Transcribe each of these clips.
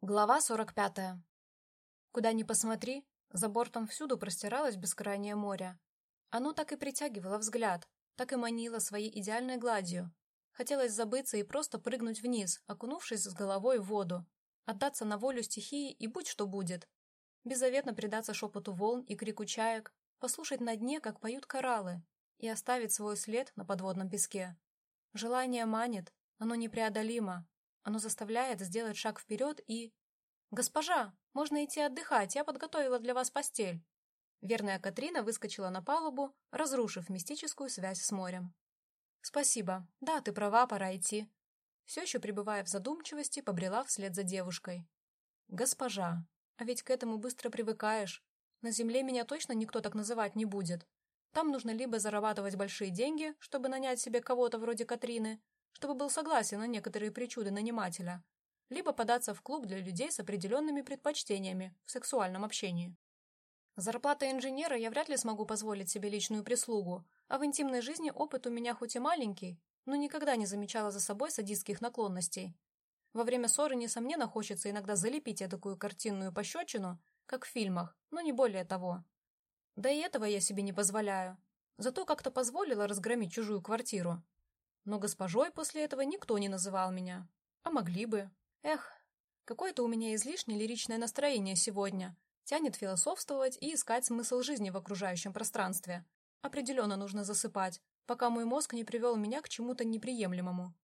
Глава 45. Куда ни посмотри, за бортом всюду простиралось бескрайнее море. Оно так и притягивало взгляд, так и манило своей идеальной гладью. Хотелось забыться и просто прыгнуть вниз, окунувшись с головой в воду, отдаться на волю стихии и будь что будет. Беззаветно предаться шепоту волн и крику чаек, послушать на дне, как поют кораллы, и оставить свой след на подводном песке. Желание манит, оно непреодолимо, оно заставляет сделать шаг вперед и... «Госпожа, можно идти отдыхать, я подготовила для вас постель». Верная Катрина выскочила на палубу, разрушив мистическую связь с морем. «Спасибо. Да, ты права, пора идти». Все еще пребывая в задумчивости, побрела вслед за девушкой. «Госпожа, а ведь к этому быстро привыкаешь. На земле меня точно никто так называть не будет. Там нужно либо зарабатывать большие деньги, чтобы нанять себе кого-то вроде Катрины, чтобы был согласен на некоторые причуды нанимателя, либо податься в клуб для людей с определенными предпочтениями в сексуальном общении. Зарплата инженера я вряд ли смогу позволить себе личную прислугу, а в интимной жизни опыт у меня хоть и маленький, но никогда не замечала за собой садистских наклонностей. Во время ссоры, несомненно, хочется иногда залепить такую картинную пощечину, как в фильмах, но не более того. Да и этого я себе не позволяю. Зато как-то позволила разгромить чужую квартиру, но госпожой после этого никто не называл меня. А могли бы. Эх, какое-то у меня излишне лиричное настроение сегодня. Тянет философствовать и искать смысл жизни в окружающем пространстве. Определенно нужно засыпать, пока мой мозг не привел меня к чему-то неприемлемому.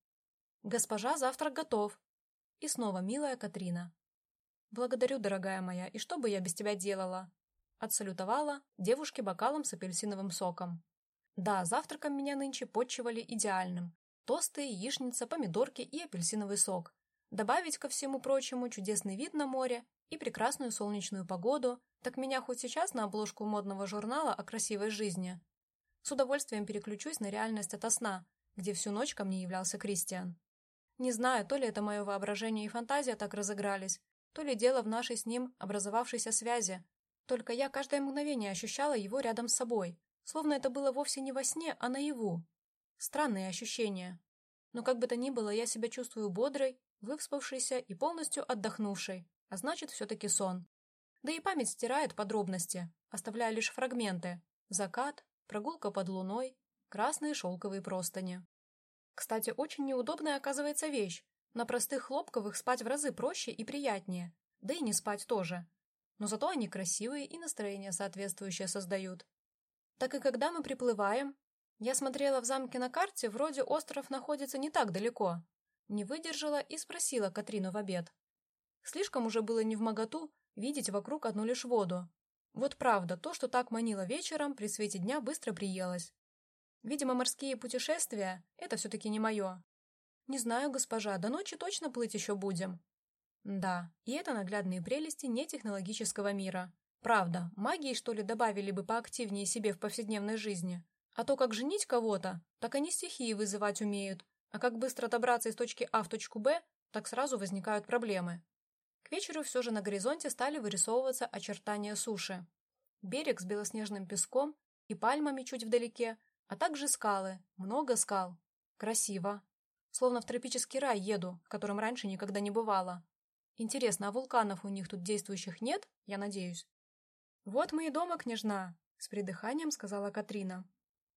«Госпожа, завтрак готов!» И снова милая Катрина. «Благодарю, дорогая моя, и что бы я без тебя делала?» Отсалютовала девушке бокалом с апельсиновым соком. Да, завтраком меня нынче подчивали идеальным. Тосты, яичница, помидорки и апельсиновый сок. Добавить ко всему прочему чудесный вид на море и прекрасную солнечную погоду, так меня хоть сейчас на обложку модного журнала о красивой жизни. С удовольствием переключусь на реальность ото сна, где всю ночь ко мне являлся Кристиан. Не знаю, то ли это мое воображение и фантазия так разыгрались, то ли дело в нашей с ним образовавшейся связи. Только я каждое мгновение ощущала его рядом с собой, Словно это было вовсе не во сне, а наяву. Странные ощущения. Но как бы то ни было, я себя чувствую бодрой, выспавшейся и полностью отдохнувшей, а значит, все-таки сон. Да и память стирает подробности, оставляя лишь фрагменты. Закат, прогулка под луной, красные шелковые простыни. Кстати, очень неудобная оказывается вещь. На простых хлопковых спать в разы проще и приятнее. Да и не спать тоже. Но зато они красивые и настроение соответствующее создают. Так и когда мы приплываем? Я смотрела в замке на карте, вроде остров находится не так далеко. Не выдержала и спросила Катрину в обед. Слишком уже было не в моготу видеть вокруг одну лишь воду. Вот правда, то, что так манило вечером, при свете дня быстро приелось. Видимо, морские путешествия — это все-таки не мое. Не знаю, госпожа, до ночи точно плыть еще будем. Да, и это наглядные прелести нетехнологического мира. Правда, магии, что ли, добавили бы поактивнее себе в повседневной жизни? А то, как женить кого-то, так они стихии вызывать умеют, а как быстро добраться из точки А в точку Б, так сразу возникают проблемы. К вечеру все же на горизонте стали вырисовываться очертания суши. Берег с белоснежным песком и пальмами чуть вдалеке, а также скалы, много скал. Красиво. Словно в тропический рай еду, в котором раньше никогда не бывало. Интересно, а вулканов у них тут действующих нет, я надеюсь? «Вот мы и дома, княжна», — с придыханием сказала Катрина.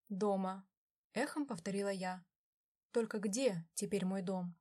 «Дома», — эхом повторила я. «Только где теперь мой дом?»